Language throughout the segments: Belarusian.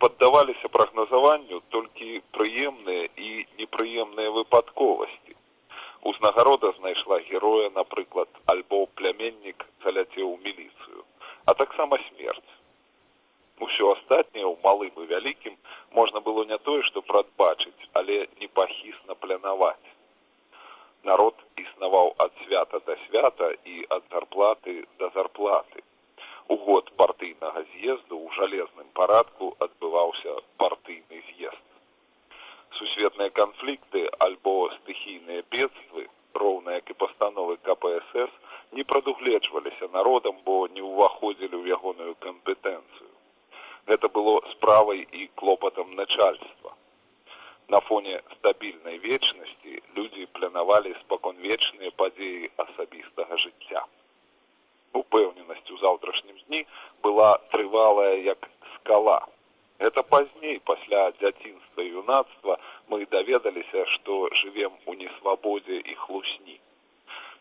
Паддаваліся прагназаванню толькі прыемныя і непрыемныя выпадковасці. Узнагарода знайшла героя, напрыклад, альбо пляменнік заляцеў у міліцыю, а таксама смерць. Усё астатняе ў малым і вялікім можна было не тое, што прадбачыць, але непахісна планаваць. Народ існаваў ад свята да свята і ад зарплаты да зарплаты. У год партыйнага з'езду ў жалезным парадку адбываўся партыйны з'езд. Сусветныя канфлікты альбо стыхійныя бедствы, роўна як і пастановы КПСС, не прадугледжваліся народам, бо не ўваходзілі ў ягоную кампетэнцыю. Гэта было справай і клопатам начальства. На фоне стабільнай вечнасці людзі планавалі спаконвечныя падзеі асабістага жыцця. Упэўненасць у заўтрашнім дні была трывалая як скала. Гэта пазней пасля дзяцінства юнацтва мы даведаліся, што жывем у несвабодзе і хлусні.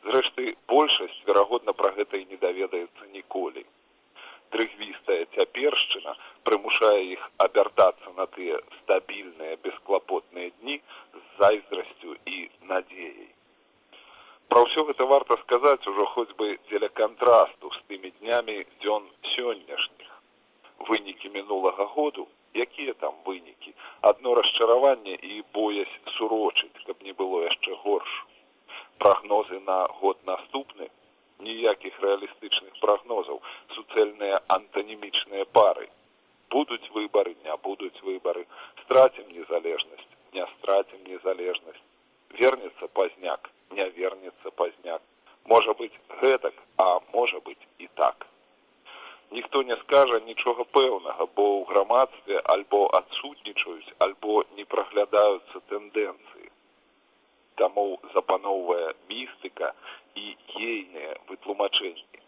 Зрэшты, большасць, верагодна, пра гэта і не даведаецца ніколі. Трыгвістая цяпершчына прымушае іх абяртацца на тыя стабільныя бесклапотныя дні з зайздрасцю і надзеяй. Пра ўсё гэта варта сказаць ужо хоць бы дзеля кантрасту з тымі днямі дзён сённяшніх. Вынікі мінулага году, якія там вынікі, адно расчараванне і боязь сурочыць, каб не было яшчэ горш. Прагнозы на год наступны, ніякіх рэалістычных прагнозаў, суцэльныя антанімічныя пары. Будуць выбары, не будуць выбары, страцім незалежнасць, не страцім незалежнасць. Вернецца пазняк, не вернецца пазняк. Можа быць гэтак, а можа быць і так. Ніхто не скажа нічога пэўнага, бо ў грамадстве альбо адсутнічаюць, альбо не праглядаюцца тэндэнцыі. Таму запаноўвае містыка і ейныя вытлумачэнні.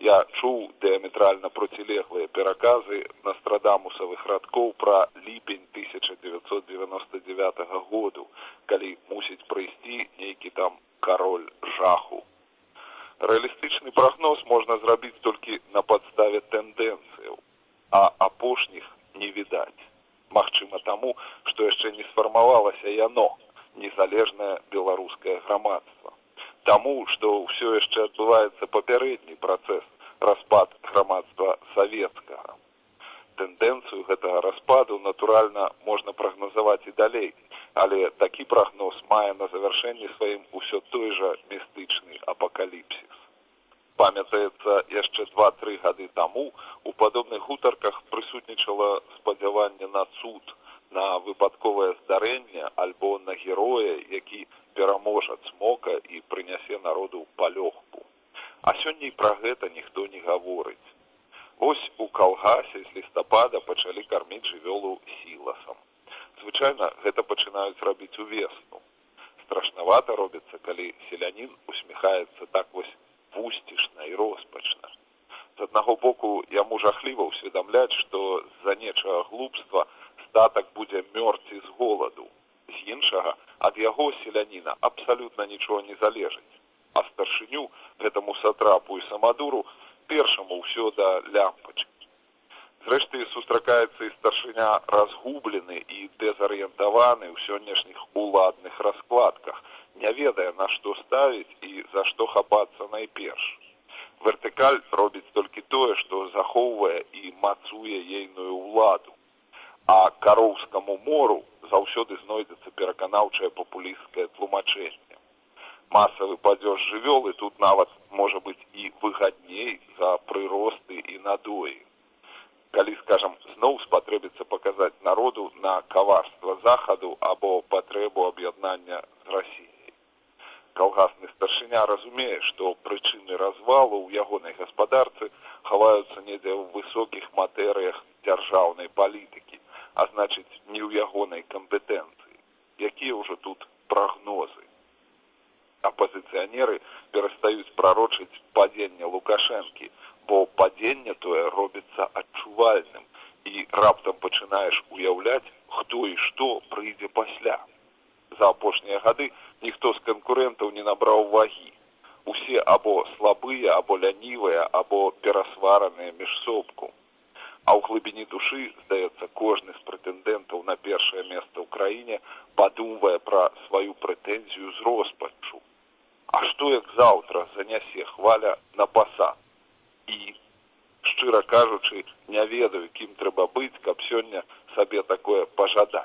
Я чуў дыаметральна процілеглыя пераказы настрадамусавых радкоў пра ліпень 1999 году, калі мусіць прыйсці нейкі там кароль жаху. Рэалістычны прагноз можна зрабіць толькі на падставе тэндэнцыяў, а апошніх не відаць. Магчыма таму, што яшчэ не сфармавалася яно, незалежнае беларускае грамадства. Таму, што ўсё яшчэ адбываецца папярэдні працэс распад грамадства савецкага. Тэндэнцыю гэтага распаду, натуральна, можна прагназаваць і далей, але такі прагноз мае на завяршэнні сваім усё той жа містычны апакаліпсіс. Памятаецца яшчэ два-тры гады таму у падобных гутарках прысутнічала спадзяванне на цуд, на выпадковае здарэнне альбо на героя, які пераможа цмока і прынясе народу палёгку. А сёння і пра гэта ніхто не гаворыць. Вось у калгасе з лістапада пачалі карміць жывёлу сіласам. Звычайна гэта пачынаюць рабіць увесну. Страшнавата робіцца, калі селянін усміхаецца так вось вусцішна і роспачна. З аднаго боку яму жахліва ўсведамляць, што з-за нечага глупства статак будзе мёрці з голаду. З іншага ад яго селяніна абсалютна нічого не залежыць. А старшыню гэтаму сатрапу і самадуру першаму ўсё да лямпачкі. Зрэшты сустракаецца і старшыня разгублены і дэзарыентаваны ў сённяшніх уладных раскладках, не ведае на што ставіць і за што хапацца найперш. Вертыкаль робіць толькі тое, што захоўвае і мацуе ейную ўладу. А кароўскаму мору заўсёды знойдзецца пераканаўчае папулісцкае тлумачэнне. Масавы падзёж жывёлы тут нават можа быць і выгадней за прыросты і надоі. калі скажам зноў спатрэбіцца паказаць народу на каварства захаду або патрэбу аб'яднання з рассіяй калгасны старшыня разумее што прычыны развалу ў ягонай гаспадарцы хаваюцца недзе ў высокіх матэрыях дзяржаўнай палітыкі а значыць не ў ягонай кампетэнцыі. Якія ўжо тут прагнозы? Апозіцыянеры перастаюць прарочыць падзення лукашэнкі бо падзенне тое робіцца адчувальным. І раптам пачынаеш уяўляць хто і што прыйдзе пасля. За апошнія гады ніхто з канкурэнтаў не набраў вагі. Усе або слабыя або лянівыя або перасвараныя міжсобку а ў глыбіні душы здаецца кожны з прэтэндэнтаў на першае месца ў краіне падумвае пра сваю прэтэнзію з роспаччу а што як заўтра занясе хваля на пасад і шчыра кажучы не ведаю кім трэба быць каб сёння сабе такое пажадаць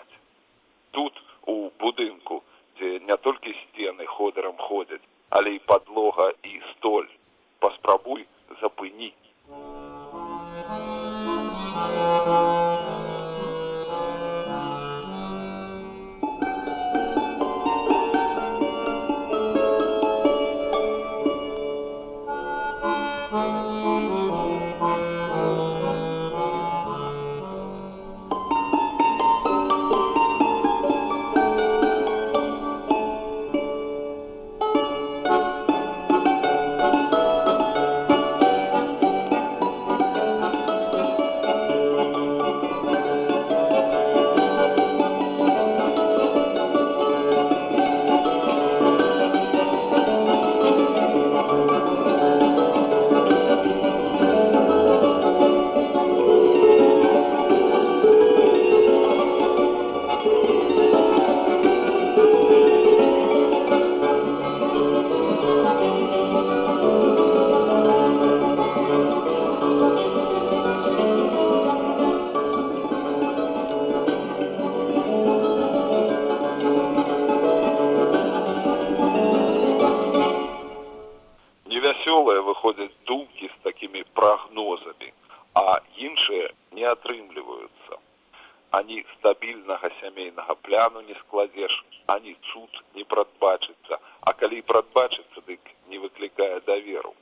ані стабільнага сямейнага пляну не складзеш ані цуд не прадбачыцца а калі прадбачыцца дык не выклікае даверу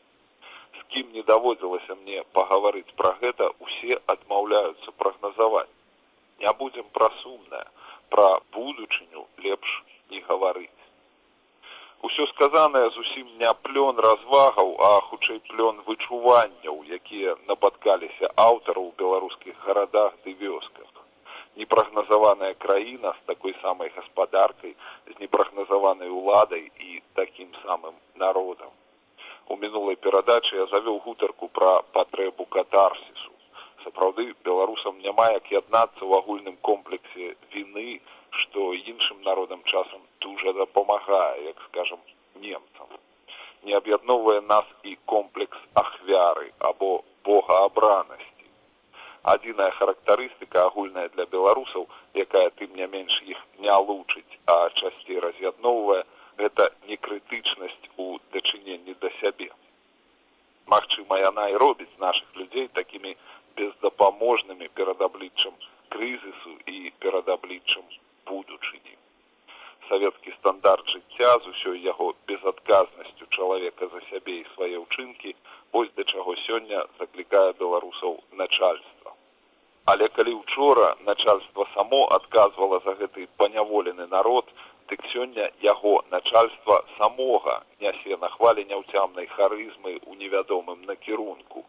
з кім не даводзілася мне пагаварыць пра гэта усе адмаўляюцца прагназаваць не будзем пра сумнае пра будучыню лепш не гаварыць Усё сказанае зусім не плён развагаў, а хутчэй плён вычуванняў, якія нападкаліся аўтараў у беларускіх гарадах ды вёсках. Непрагназаваная краіна з такой самай гаспадаркай, з непрагназаванай уладай і такім самым народам. У мінулай перадачы я завёў гутарку пра патрэбу катарсісу. Сапраўды беларусам няма як яднацца ў агульным комплексе віны, што іншым народам часам дужа дапамагае як скажем немцам не аб'ядноўвае нас і комплекс ахвяры або богаабранасці адзіная характарыстыка агульная для беларусаў якая тым не менш іх не лучыць а часцей раз'ядноўвае гэта некрытычнасць у дачыненні да сябе. Магчыма яна і робіць наших людзей такімі бездапаможнымі перад абліччам крызісу і перад абліччам будучыні. Савецкі стандарт жыцця з усёй яго безадказнасцю чалавека за сябе і свае ўчынкі вось да чаго сёння начальства але калі учора начальство само адказвала за гэты паняволены народ дык сёння яго начальства самога нясе на хвалі няўцямнай харызмы ў невядомым накірунку.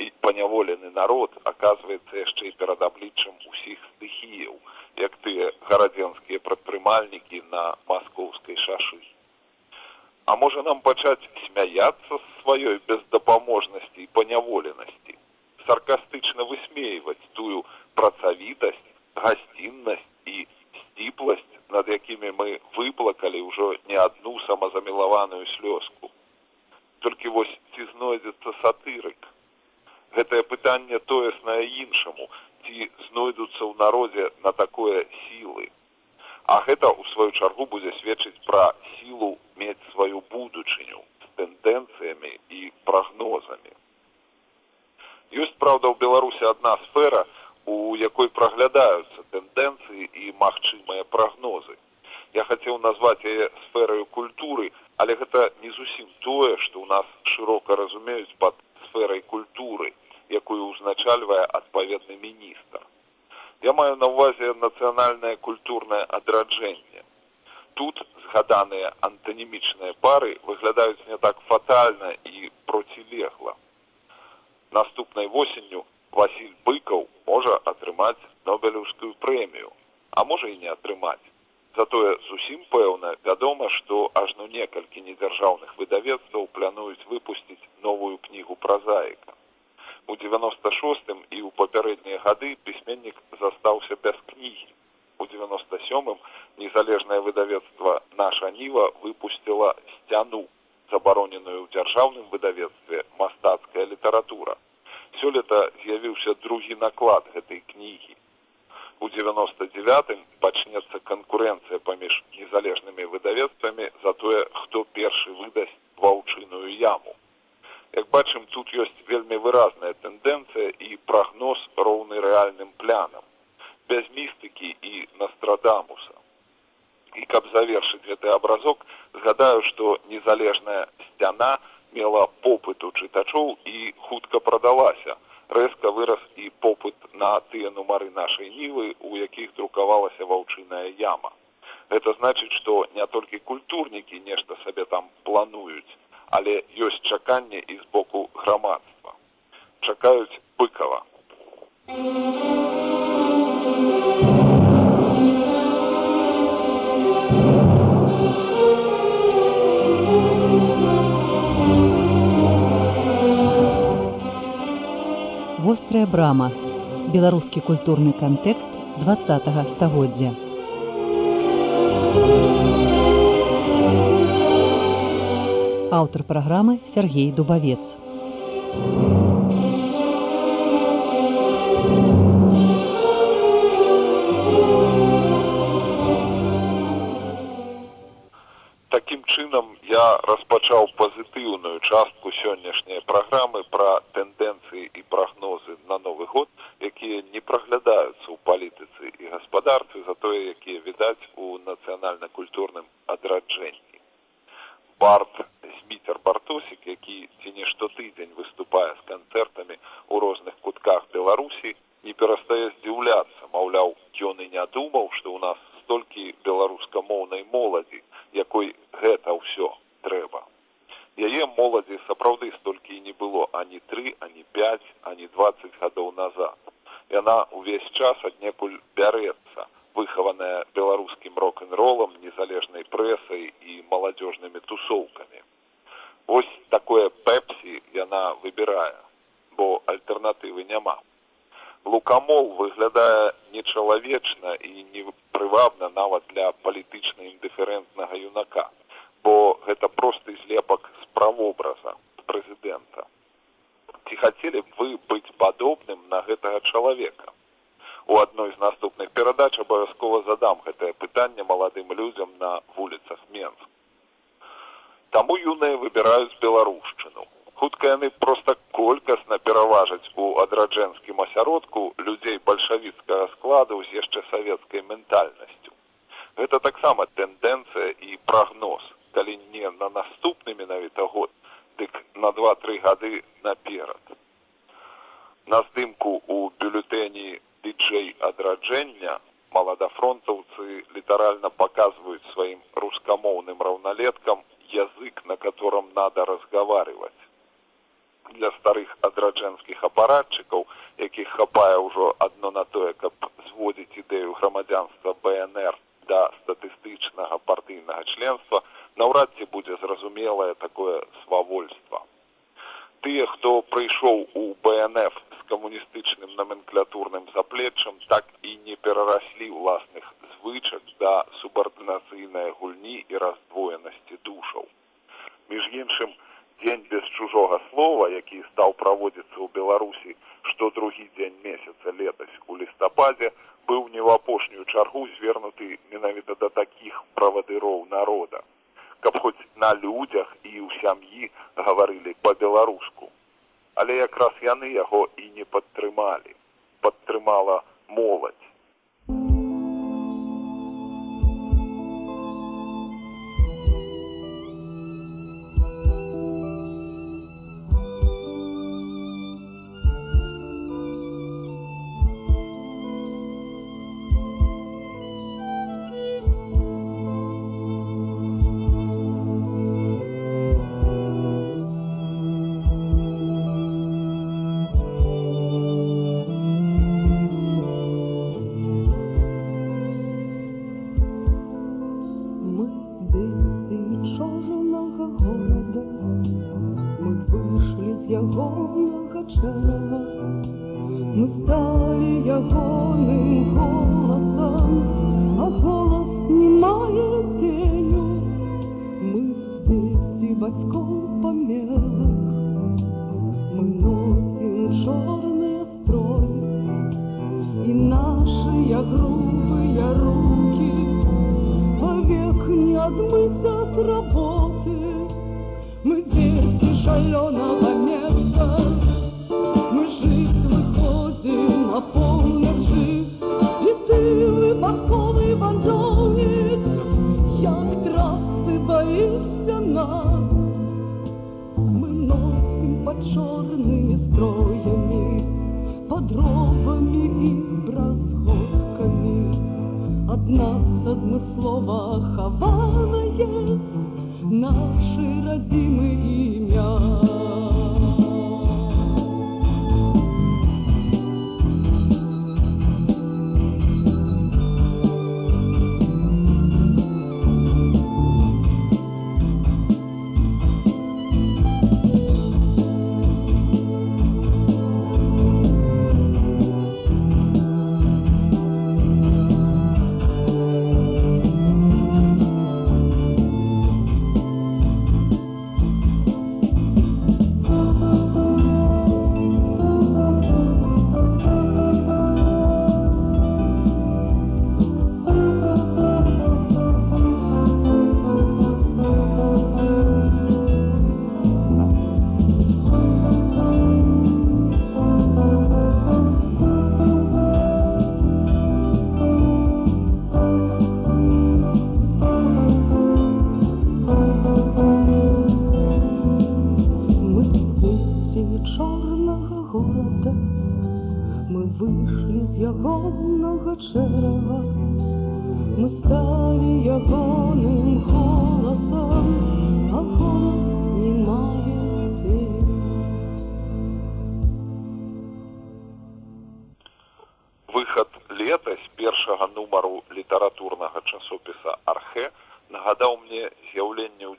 І паняволены народ аказваецца яшчэ і перад абліччам усіх стыхіяў як тыя гарадзенскія прадпрымальнікі на маскоўскай шашы. А можа нам пачаць смяяцца з сваёй бездапаможнасці і паняволенасці саркастычна высмейваць тую працавітасць гасціннасць і сціпласць над якімі мы выплакалі ўжо не адну самазамілаваную слёзку. Толькі вось ці знойдзецца сатырык гэтае пытанне тоеснае іншаму ці знойдуцца ў народзе на такое сілы. А гэта ў сваю чаргу будзе сведчыць пра сілу мець сваю будучыню з тэндэнцыямі і прагнозамі Ёсць праўда ў Беларусі адна сфера, у якой праглядаюцца тэндэнцыі і магчымыя прагнозы. Я хацеў назваць яе сфераю культуры, але гэта не зусім тое, што ў нас шырока разумеюць пад сферай культуры, якую ўзначальвае адпаведны міністр. Я маю на ўвазе нацыянальнае культурнае адраджэнне. Тут згаданыя антанімічныя пары выглядаюць не так фатальна і процілегла. Наступнай восенню Васіль быкаў можа атрымаць нобелеўскую прэмію, а можа і не атрымаць. Затое зусім пэўна вядома, што ажно некалькі недзяржаўных выдавецтваў плануюць выпусціць новую кнігу празаіка. У 96 і ў папярэднія гады пісьменнік застаўся без кнігі. У 97 незалежнае выдавецтва наша ніва выпусціла сцяну, забароненую ў дзяржаўным выдавецтве мастацкая літаратура сёлета з'явіўся другі наклад гэтай кнігі. У 99 пачнецца канкурэнцыя паміж незалежнымі выдавецтвамі за тое, хто першы выдасць ваўчыную яму. Як бачым, тут ёсць вельмі выразная тэндэнцыя і прагноз роўны рэальным плянам, без містыкі і настрадамуса. І каб завершыць гэты абразок, згадаю, што незалежная сцяна, мела попыт у чытачоў і хутка прадалася. Рэзка вырас і попыт на тыя нумары нашай нівы, у якіх друкавалася ваўчыная яма. Гэта значыць, што не толькі культурнікі нешта сабе там плануюць, але ёсць чаканне і з боку грамадства. Чакаюць быкава. Вострая брама беларускі культурны кантэкст два стагоддзя. Аўтар праграмы Сергей дубавец. Таким чынам я распачаў пазітыўную частку сённяшняй праграмы пра тэндэнцыі на новы год якія не праглядаюцца ў палітыцы і гаспадарцы за тое якія відаць у нацыянальна-культурным адраджэнні. Барт зміцер бартосік які ці не штотыдзень выступае з канцэртамі ў розных кутках беларусі не перастае здзіўляцца. Маўляў ён і не думаў што ў нас столькі беларускамоўнай моладзі якой гэта ўсё трэба яе моладзі сапраўды столькі і не было. Ані тры ані пять ані двадцать гадоў назад. Яна ўвесь час аднекуль бярэцца выхаваная беларускім рок-н-ролам незалежнай прэсай і маладзёжнымі тусоўкамі. Ось такое пепсі яна выбірае бо альтэрнатывы няма. Лукамол выглядае нечалавечна і непрывабна нават для палітычна індыферэнтнага юнака бо гэта просты злепак правобраза прэзідэнта. Ці хацелі б вы быць падобным на гэтага чалавека? У адной з наступных перадач абавязкова задам гэтае пытанне маладым людзям на вуліцах менск. Таму юныя выбіраюць беларушчыну хутка яны проста колькасна пераважаць у адраджэнскім асяродку людзей бальшавіцкага складу з яшчэ савецкай ментальнасцю. Гэта таксама тэндэнцыя і прагноз калі не на наступны менавіта год дык на два тры гады наперад на здымку у бюлетэні дыджэй адраджэння маладафронтаўцы літаральна паказваюць сваім рускамоўным раўналеткам язык на котором надо разговаривать. Для старых адраджэнскіх апаратчыкаў якіх хапае ўжо адно на тое каб зводзіць ідэю грамадзянства бнр да статыстычнага партыйнага членства наўрад ці будзе зразумелае такое свавольства. Тыя хто прыйшоў у бнф з камуністычным номенклатурным заплеччам так і не перараслі ўласных звычак да субардынацыйнай гульні і раздвоенасці душаў. Між іншым дзень без чужога слова які стаў праводзіцца ў беларусі што другі дзень месяца летась у лістападзе быў не ў апошнюю чаргу звернуты менавіта да такіх правадыроў народа каб хоць на людзях і ў сям'і гаварылі па-беларуску. Але якраз яны яго і не падтрымалі. Падтрымала моладзь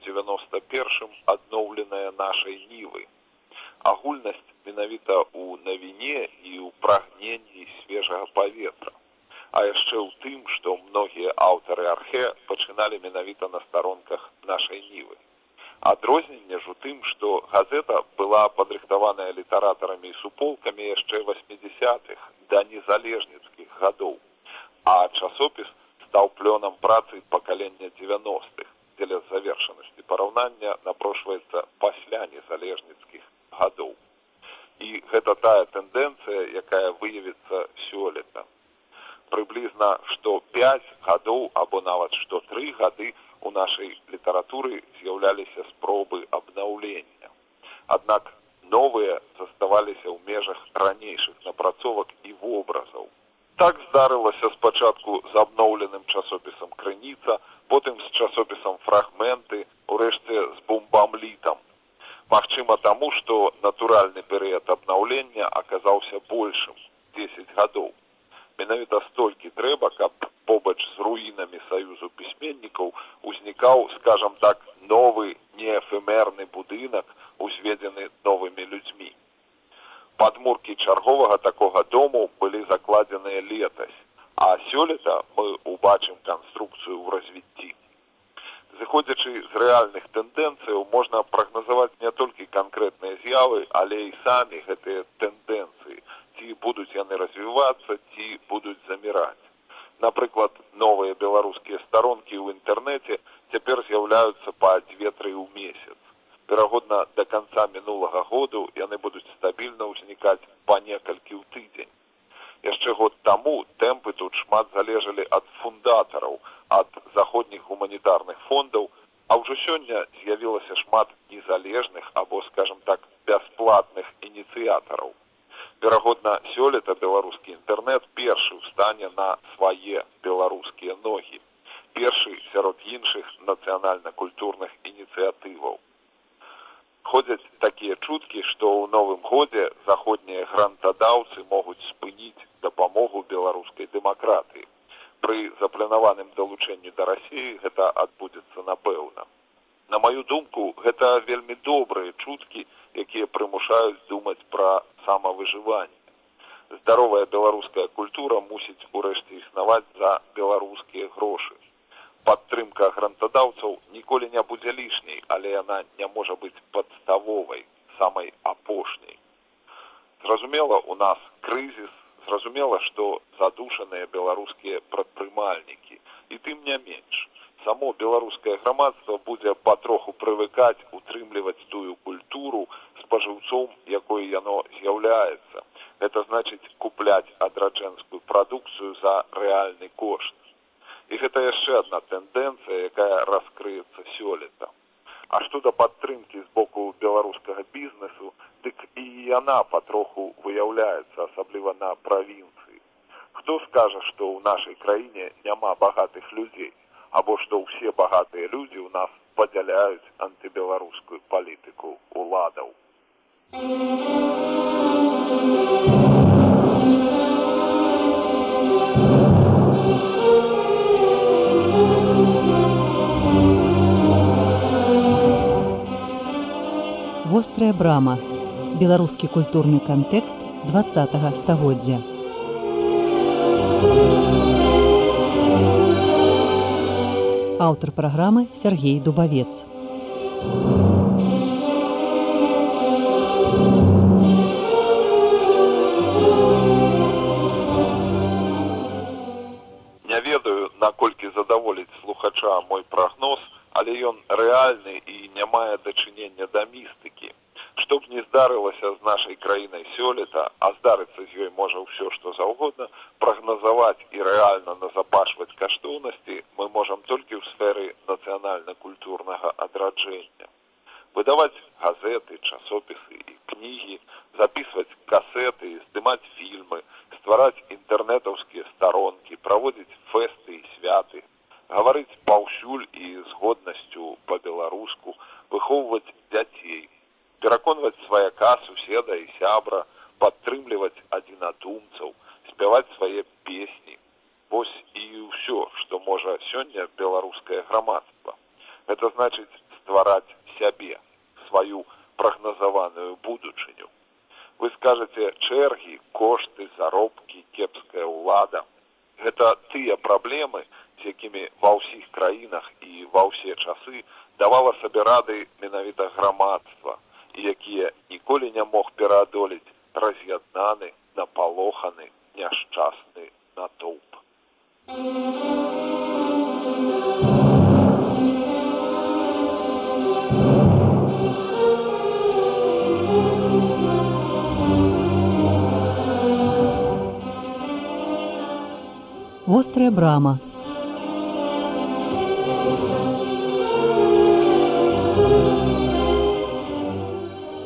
91 адноўленая нашай нівы. Агульнасць менавіта ў навіне і ў прагненні свежага паветра. А яшчэ ў тым, што многія аўтары архе пачыналі менавіта на старонках нашай нівы. Адрозненне ж у тым, што газета была падрыхтаваная літаратарамі і суполкамі яшчэ 80-х да незалежніцкіх гадоў, а часопіс стаў плёнам працы пакалення 90-х дзеля завершанасці параўнання напрошваецца пасля незалежніцкіх гадоў і гэта тая тэндэнцыя якая выявіцца сёлета. Прыблізна што 5 гадоў або нават што тры гады у нашай літаратуры з'яўляліся спробы абнаўлення. Аднак новыя заставаліся ў межах ранейшых напрацовак і вобразаў. Так здарылася спачатку з абноўленым часопісам крыніца, потым з часопісам фрагменты, урэшце з бумбамлітам. Магчыма таму, што натуральны перыяд абнаўлення аказаўся большым 10 гадоў. Менавіта столькі трэба, каб побач з руінамі саюзу пісьменнікаў узнікаў, скажам так, новы неэфемерны будынак, узведзены новымі людзьмі падмуркі чарговага такога дому былі закладзеныя летась а сёлета мы убачым канструкцыю ў развіцці. Зыходзячы з рэальных тэндэнцыяў можна прагназаваць не толькі канкрэтныя з'явы але і самі гэтыя тэндэнцыі. Ці будуць яны развівацца ці будуць заміраць. Напрыклад новыя беларускія старонкі ў інтэрнэце цяпер з'яўляюцца па дзве-тры ў месяц. Верагодна да канца мінулага году яны будуць стабільна ўзнікаць па некалькі ў тыдзень. Яшчэ год таму тэмпы тут шмат залежалі ад фундатараў, ад заходніх гуманітарных фондаў, а ўжо сёння з'явілася шмат незалежных або скажем так бясплатных ініцыятараў. Верагодна, сёлета беларускі інтэрнэт першы стане на свае беларускія ногі. Першы сярод іншых нацыянальна-культурных ініцыятываў. Ходзяць такія чуткі, што ў новым годзе заходнія грантадаўцы могуць спыніць дапамогу беларускай дэмакратыі. Пры запланаваным далучэнні да рассіі гэта адбудзецца напэўна. На маю думку, гэта вельмі добрыя чуткі, якія прымушаюць думаць пра самавыжыванне. Здаровая беларуская культура мусіць урэшце існаваць за беларускія грошы. Падтрымка грантадаўцаў ніколі не будзе лішняй, але яна не можа быць падставовай, самай апошняй. Зразумела, у нас крызіс, зразумела, што задушаныя беларускія прадпрымальнікі і тым не менш. Само беларускае грамадства будзе патроху прывыкаць утрымліваць тую культуру спажыўцом, якой яно з'яўляецца. Гэта значыць купляць адраджэнскую прадукцыю за рэальны кошт. І гэта яшчэ адна тэндэнцыя, якая раскрыецца сёлета. А што да падтрымкі з боку беларускага бізнесу, дык і яна патроху выяўляецца, асабліва на правінцыі. Хто скажа, што ў нашай краіне няма багатых людзей, або што ўсе багатыя людзі ў нас падзяляюць антыбеларускую палітыку ўладаў. Вострая брама. Беларускі культурны кантэкст 20 стагоддзя. Аўтар праграмы Сергей Дубавец. Не ведаю, наколькі задаволіць слухача мой прагноз, але ён рэальны і не мае дачынення да містыкі. Што б не здарылася з нашай краінай сёлета, а здарыцца з ёй можа ўсё што заўгодна, прагназаваць і рэальна назапашваць каштоўнасці мы можам толькі ў сферы нацыянальна-культурнага адраджэння. Выдаваць газеты, часопісы і кнігі, записываць касеты, здымаць фільмы, ствараць інтэрнетаўскія старонкі, праводзіць фэсты і святы, гаварыць паўсюль і з годнасцю па-беларуску, выхоўваць дзяцей, пераконваць сваяка суседа і сябра, падтрымліваць адзінадумцаў, спяваць свае песні. Вось і ўсё, што можа сёння беларускае грамадства. Гэта значыць ствараць сябе, сваю прагназаваную будучыню. Вы скажаце чэргі, кошты, заробкі, кепская ўлада. Гэта тыя праблемы, з якімі ва ўсіх краінах і ва ўсе часы давала сабе рады менавіта грамадства, якія ніколі не мог пераадолець раз'яднаны, напалоханы, няшчасны натоўп. Вострая брама.